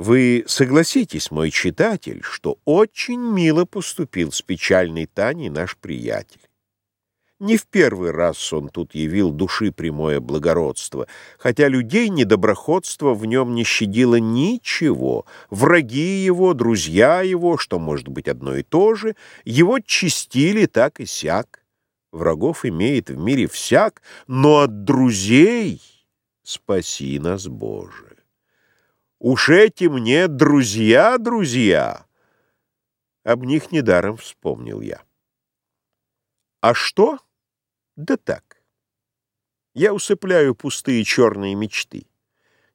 Вы согласитесь, мой читатель, что очень мило поступил с печальной Таней наш приятель. Не в первый раз он тут явил души прямое благородство, хотя людей недоброходство в нем не щадило ничего. Враги его, друзья его, что может быть одно и то же, его чистили так и сяк. Врагов имеет в мире всяк, но от друзей спаси нас, Боже. Уж эти мне друзья, друзья. Об них недаром вспомнил я. А что? Да так. Я усыпляю пустые черные мечты.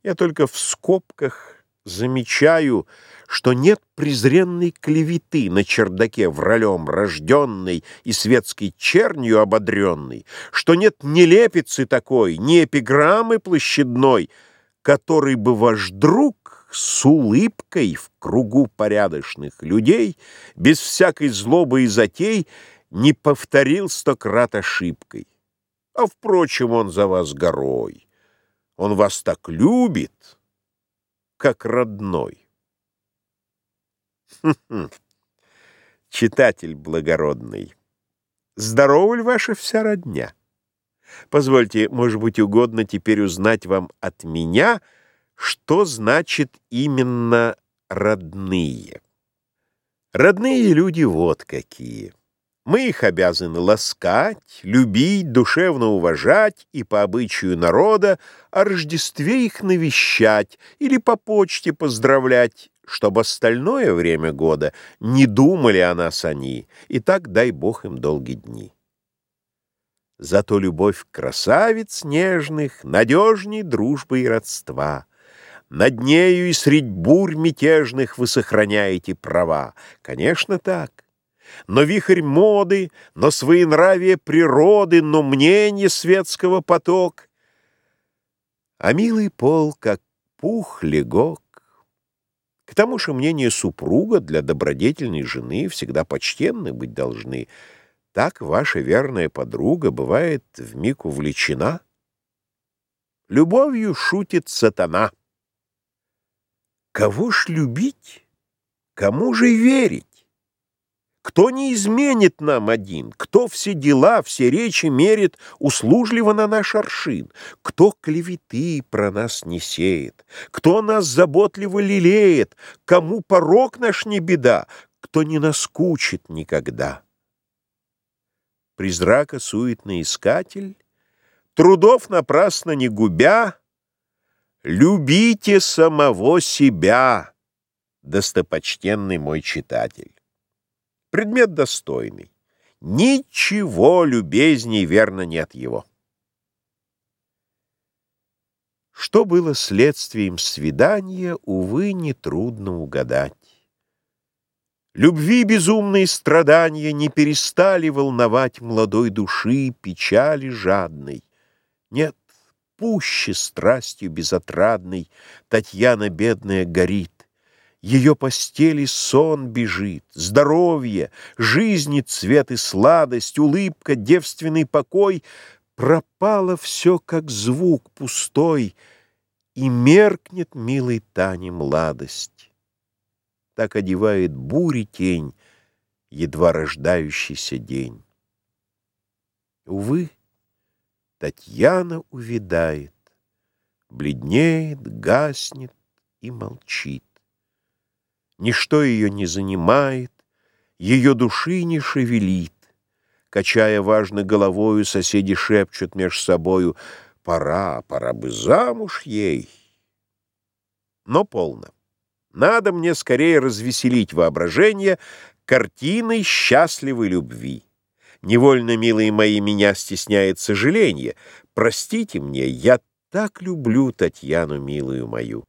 Я только в скобках замечаю, что нет презренной клеветы на чердаке вралем рожденной и светской чернью ободренной, что нет нелепицы такой, ни эпиграммы площадной — который бы ваш друг с улыбкой в кругу порядочных людей, без всякой злобы и затей, не повторил сто крат ошибкой. А, впрочем, он за вас горой. Он вас так любит, как родной. Читатель благородный, здорова ли ваша вся родня? Позвольте, может быть, угодно теперь узнать вам от меня, что значит именно «родные». Родные люди вот какие. Мы их обязаны ласкать, любить, душевно уважать и по обычаю народа о Рождестве их навещать или по почте поздравлять, чтобы остальное время года не думали о нас они, и так дай Бог им долгие дни. Зато любовь красавиц нежных Надежней дружбы и родства. Над нею и средь бурь мятежных Вы сохраняете права. Конечно, так. Но вихрь моды, но своенравие природы, Но мнение светского поток. А милый пол, как пух легок. К тому же мнение супруга Для добродетельной жены Всегда почтенны быть должны — так ваша верная подруга бывает вмиг увлечена. Любовью шутит сатана. Кого ж любить? Кому же верить? Кто не изменит нам один? Кто все дела, все речи мерит услужливо на наш аршин? Кто клеветы про нас не сеет? Кто нас заботливо лелеет? Кому порог наш не беда? Кто не наскучит никогда? призрака суетный искатель, трудов напрасно не губя, любите самого себя, достопочтенный мой читатель. Предмет достойный. Ничего любезней верно нет его. Что было следствием свидания, увы, нетрудно угадать. Любви безумные страдания не перестали волновать молодой души печали жадной. Нет, пуще страстью безотрадной Татьяна бедная горит. Ее постели сон бежит, здоровье, жизни цвет и сладость, улыбка, девственный покой — пропало все, как звук пустой, и меркнет милой Тане младость так одевает бури тень, едва рождающийся день. Увы, Татьяна увядает, бледнеет, гаснет и молчит. Ничто ее не занимает, ее души не шевелит. Качая важно головою, соседи шепчут меж собою «Пора, пора бы замуж ей». Но полно. Надо мне скорее развеселить воображение картиной счастливой любви. Невольно, милые мои, меня стесняет сожаление. Простите мне, я так люблю Татьяну, милую мою.